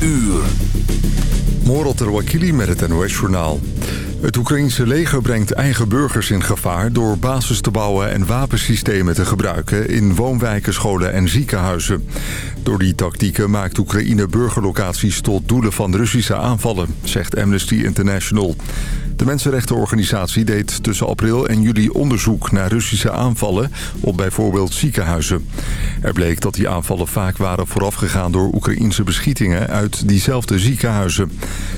uur. Moral Terwakili met het NOS-journaal. Het Oekraïense leger brengt eigen burgers in gevaar... door basis te bouwen en wapensystemen te gebruiken... in woonwijken, scholen en ziekenhuizen. Door die tactieken maakt Oekraïne burgerlocaties... tot doelen van Russische aanvallen, zegt Amnesty International. De mensenrechtenorganisatie deed tussen april en juli onderzoek naar Russische aanvallen op bijvoorbeeld ziekenhuizen. Er bleek dat die aanvallen vaak waren voorafgegaan door Oekraïense beschietingen uit diezelfde ziekenhuizen.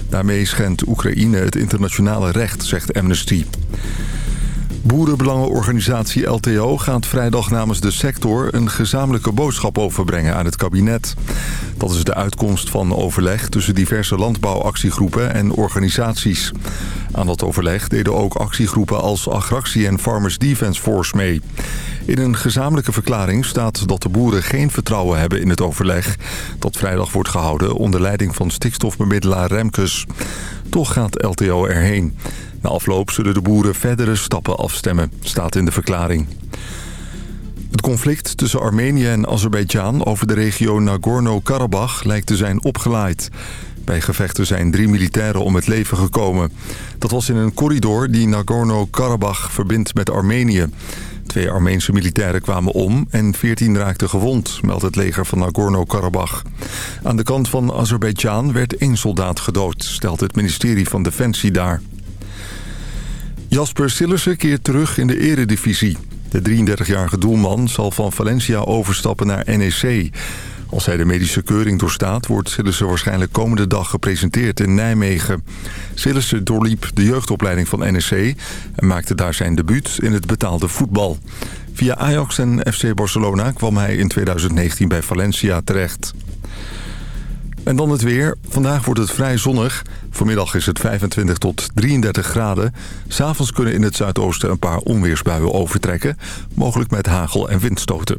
Daarmee schendt Oekraïne het internationale recht, zegt Amnesty. Boerenbelangenorganisatie LTO gaat vrijdag namens de sector een gezamenlijke boodschap overbrengen aan het kabinet. Dat is de uitkomst van overleg tussen diverse landbouwactiegroepen en organisaties. Aan dat overleg deden ook actiegroepen als Agractie en Farmers Defence Force mee. In een gezamenlijke verklaring staat dat de boeren geen vertrouwen hebben in het overleg... dat vrijdag wordt gehouden onder leiding van stikstofbemiddelaar Remkes. Toch gaat LTO erheen. Na afloop zullen de boeren verdere stappen afstemmen, staat in de verklaring. Het conflict tussen Armenië en Azerbeidzjan over de regio Nagorno-Karabakh lijkt te zijn opgeleid. Bij gevechten zijn drie militairen om het leven gekomen. Dat was in een corridor die Nagorno-Karabakh verbindt met Armenië. Twee Armeense militairen kwamen om en 14 raakten gewond, meldt het leger van Nagorno-Karabakh. Aan de kant van Azerbeidzjan werd één soldaat gedood, stelt het ministerie van Defensie daar. Jasper Sillissen keert terug in de eredivisie. De 33-jarige doelman zal van Valencia overstappen naar NEC. Als hij de medische keuring doorstaat... wordt Sillissen waarschijnlijk komende dag gepresenteerd in Nijmegen. Sillissen doorliep de jeugdopleiding van NEC... en maakte daar zijn debuut in het betaalde voetbal. Via Ajax en FC Barcelona kwam hij in 2019 bij Valencia terecht. En dan het weer. Vandaag wordt het vrij zonnig. Vanmiddag is het 25 tot 33 graden. S'avonds kunnen in het zuidoosten een paar onweersbuien overtrekken. Mogelijk met hagel en windstoten.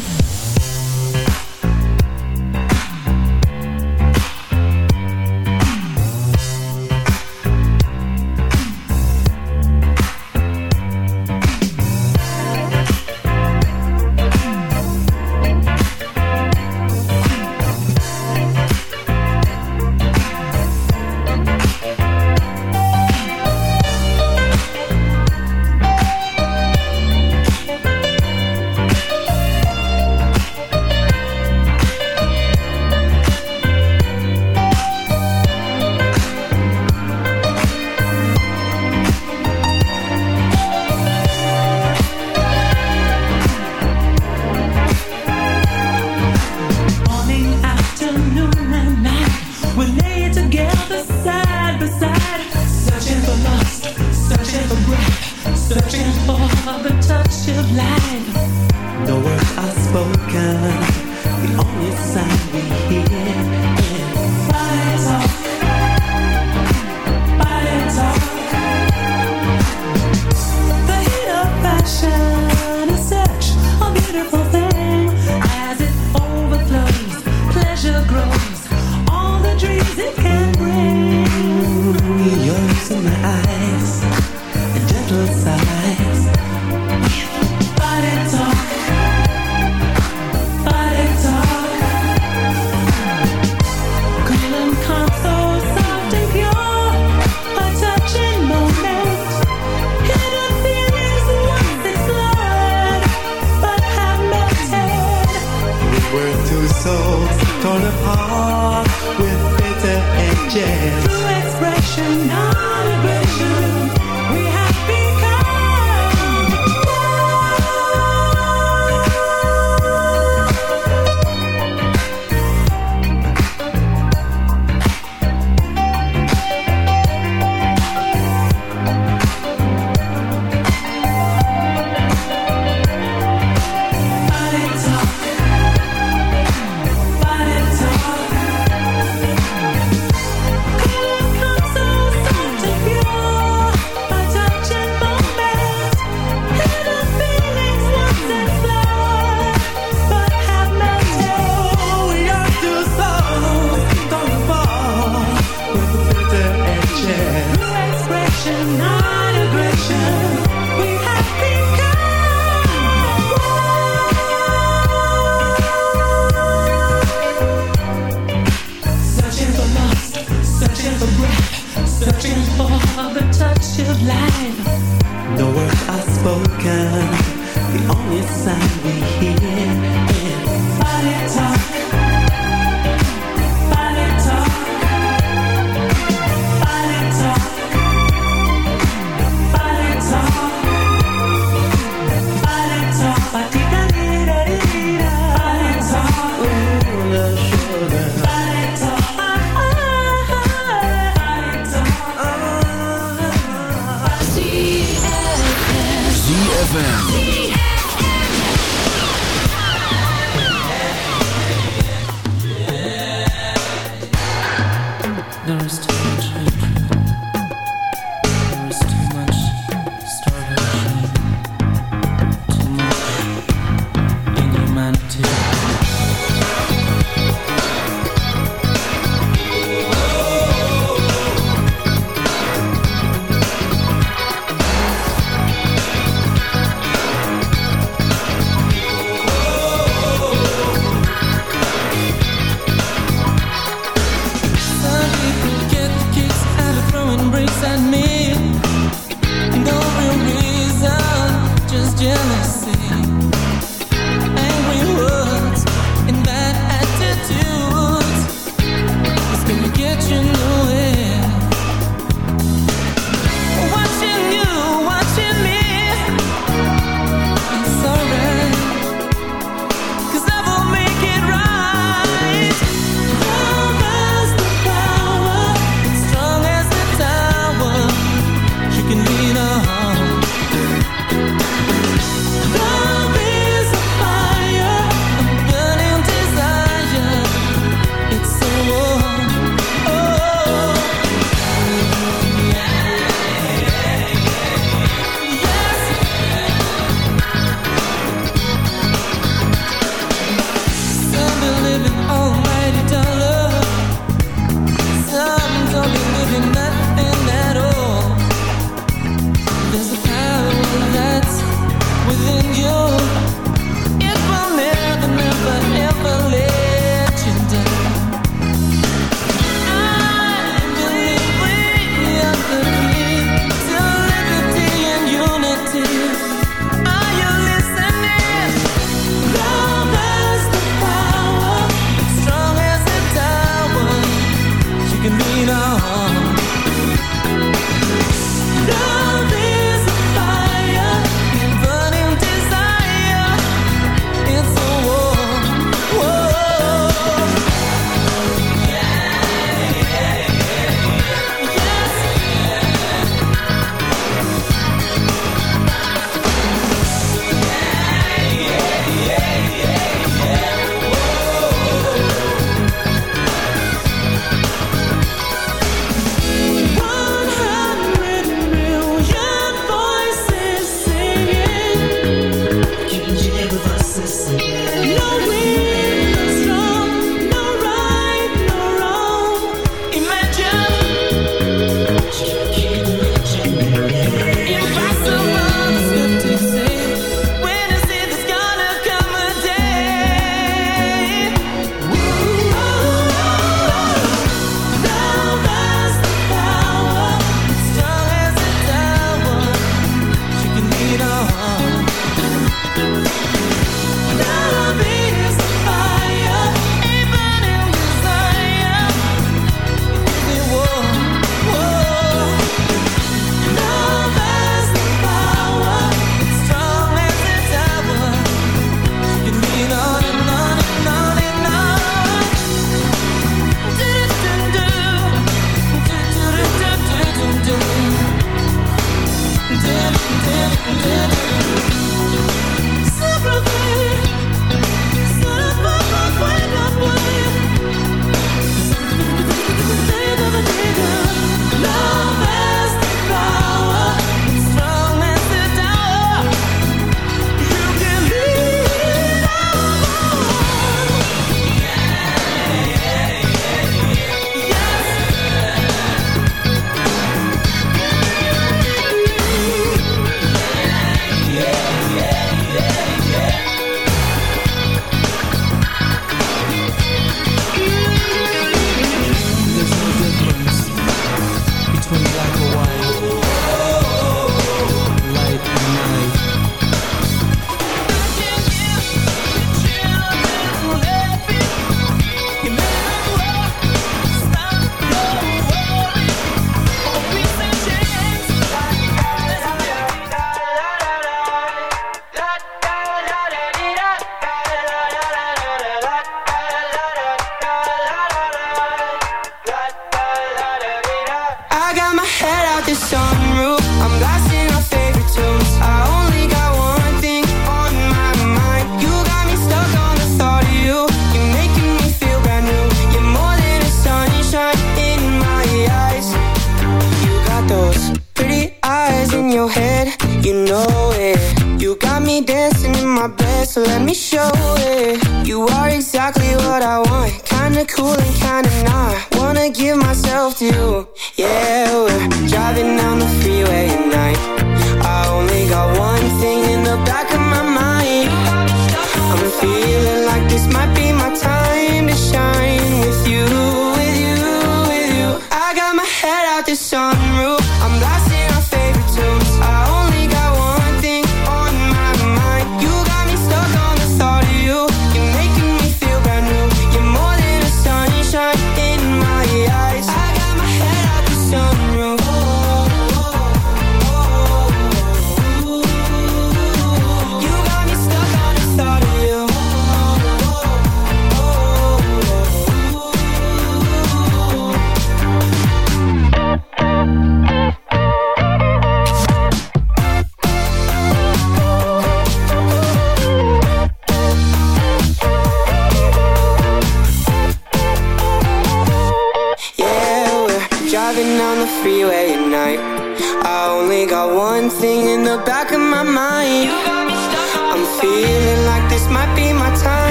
There's a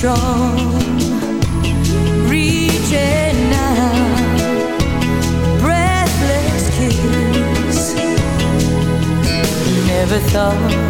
strong. Reaching out breathless kiss. Never thought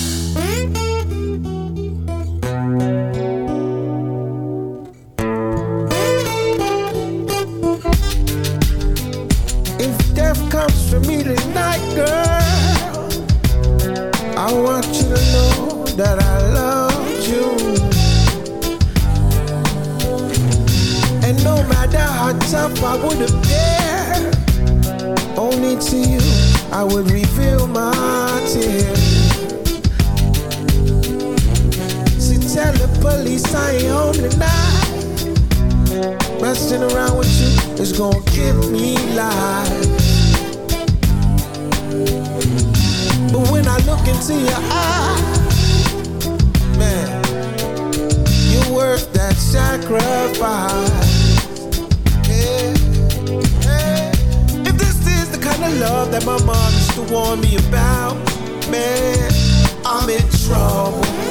I ain't home tonight Messing around with you is gonna give me life But when I look into your eyes Man, you're worth that sacrifice Yeah. Yeah. If this is the kind of love that my mom used to warn me about. Man, I'm in trouble.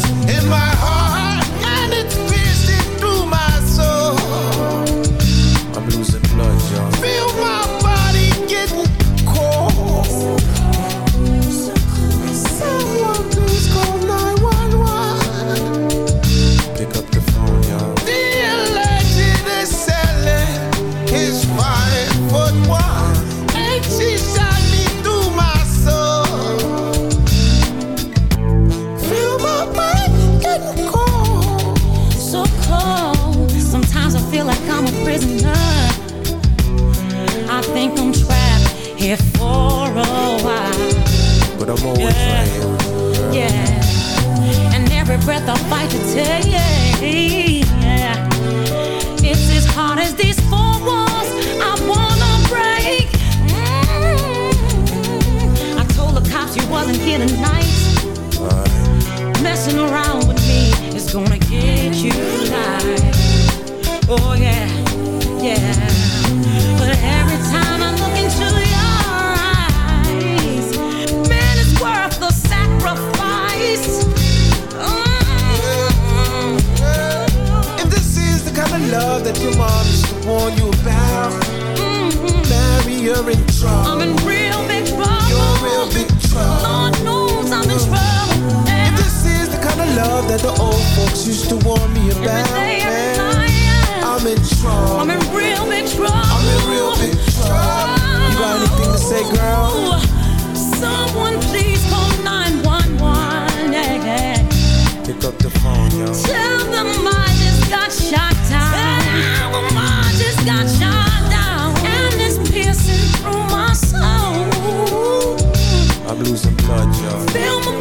fight to take. It's as hard as these four walls I wanna break. Mm. I told the cops you wasn't here tonight. You're in trouble. I'm in real big trouble. You're real big trouble. Lord knows I'm in trouble. This is the kind of love that the old folks used to warn me about, day, every man, night. I'm in trouble. I'm in real big trouble. I'm in real big trouble. You got anything to say, girl? Someone please call 911. Yeah, yeah. Pick up the phone, yo. Tell them I just got shot down. Tell them I just got shot I blew blood, y'all.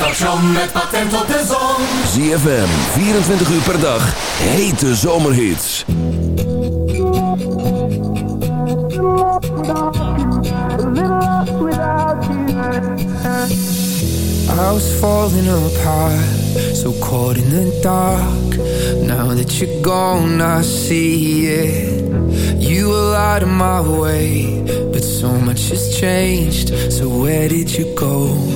station met patent op de zon. ZFM, 24 uur per dag, hete zomerhits. I was falling apart, so caught in the dark. Now that you're gone, I see it. You were out of my way, but so much has changed. So where did you go?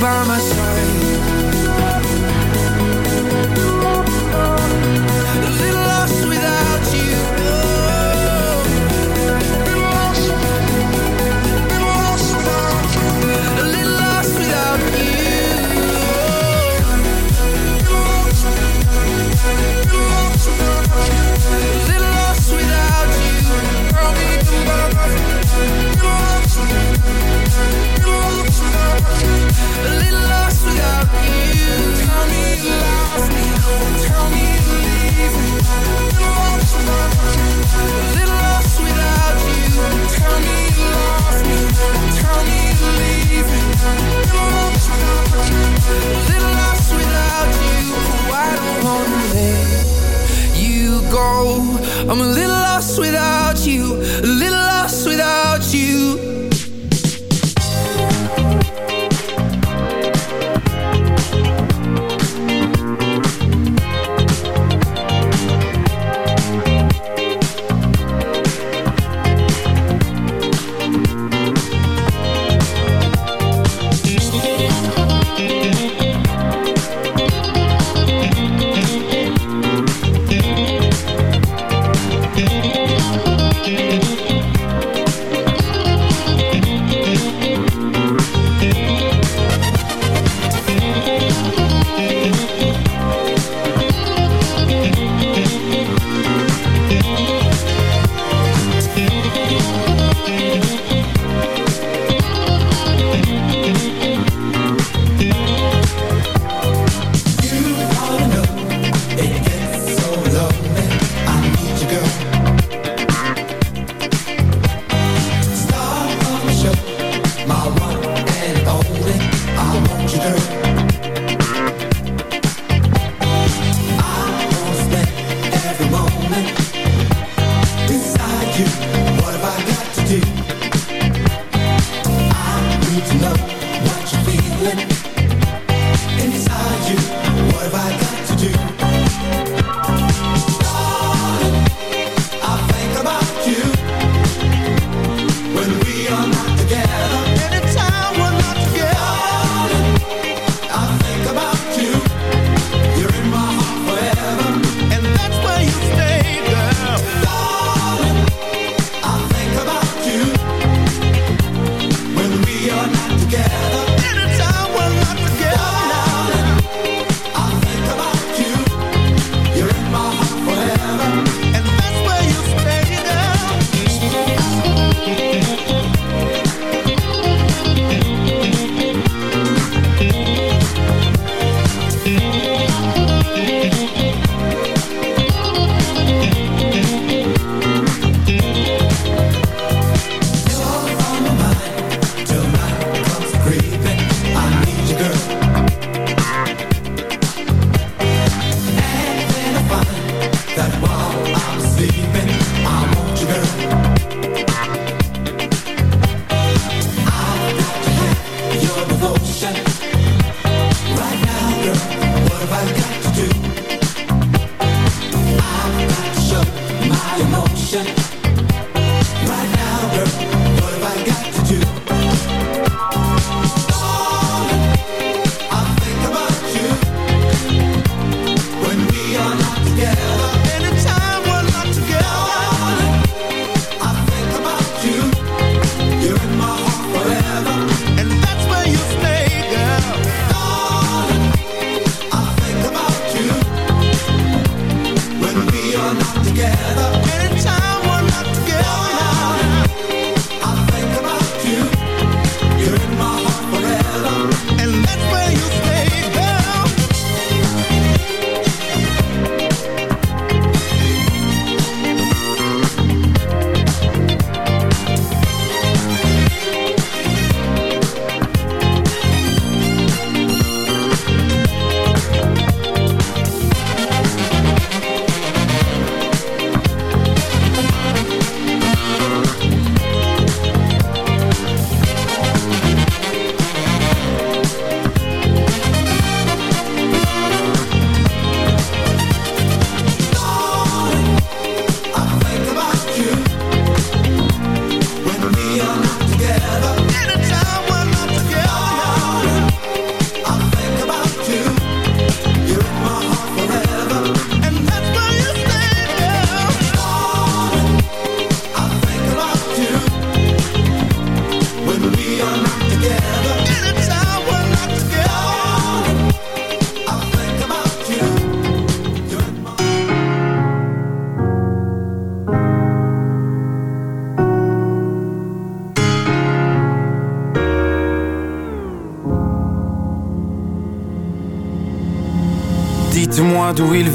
by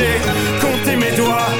j'ai compté mes doigts.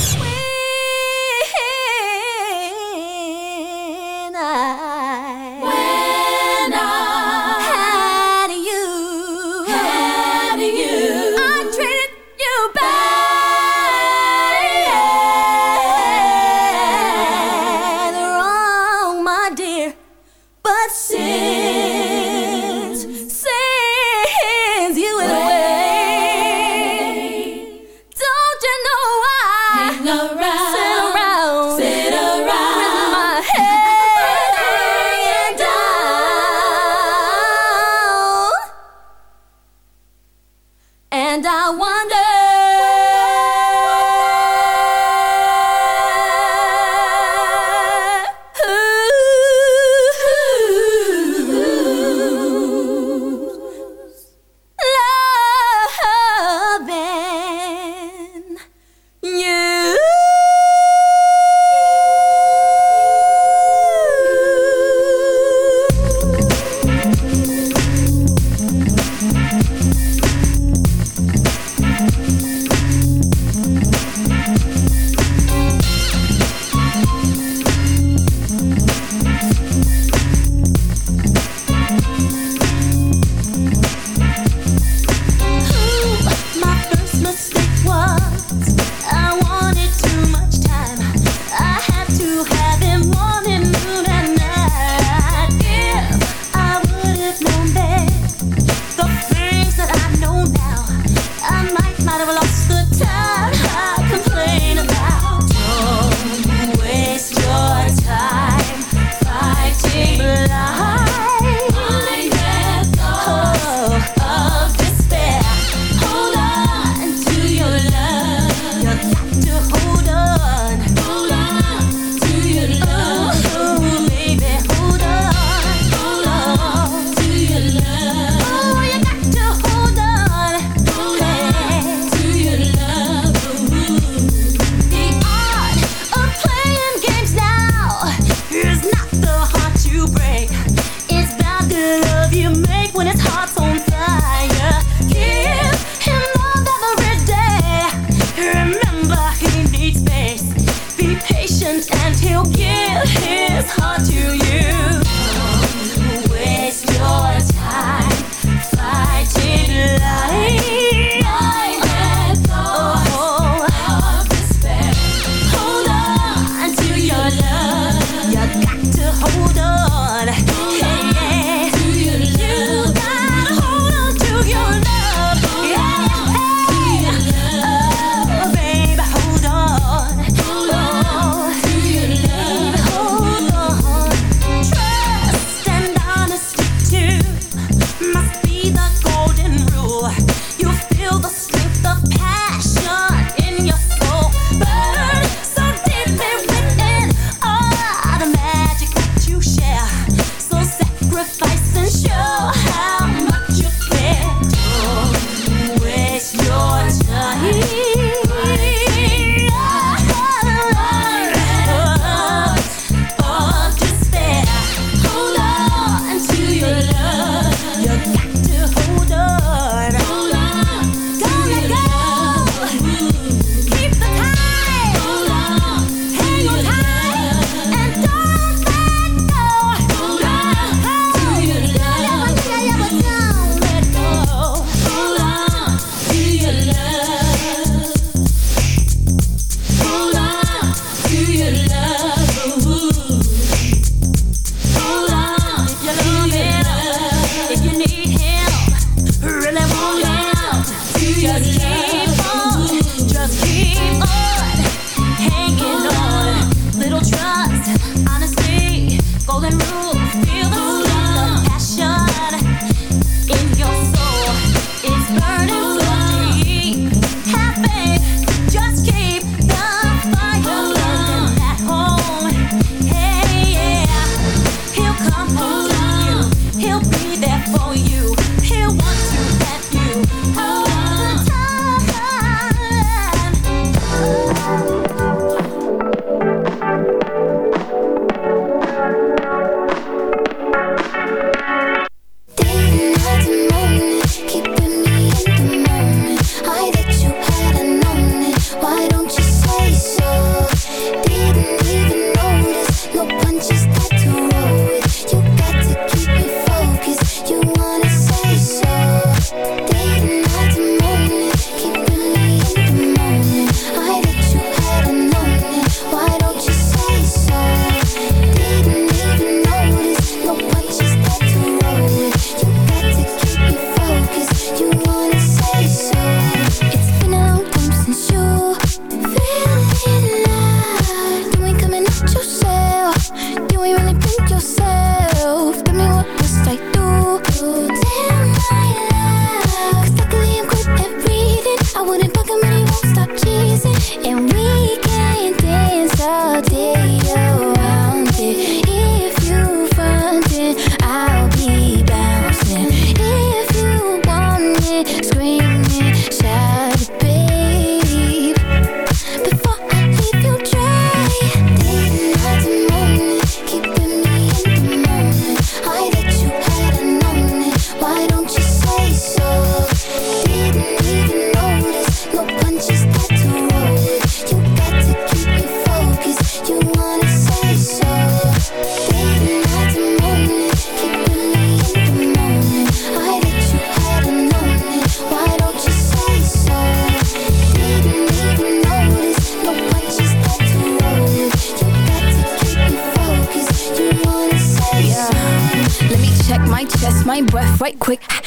And I wonder. and he'll give his heart to you. Quick.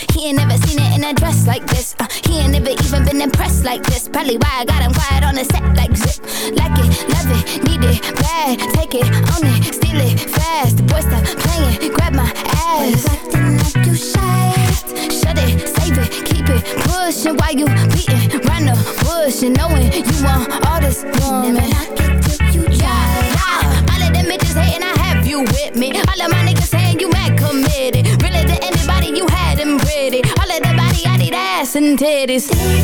stay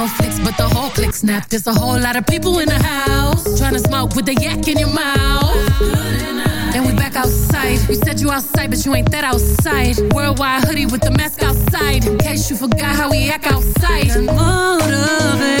no flicks, but the whole click snap. There's a whole lot of people in the house trying to smoke with the yak in your mouth. And we back outside. We said you outside, but you ain't that outside. Worldwide hoodie with the mask outside. In case you forgot how we act outside. Motivation.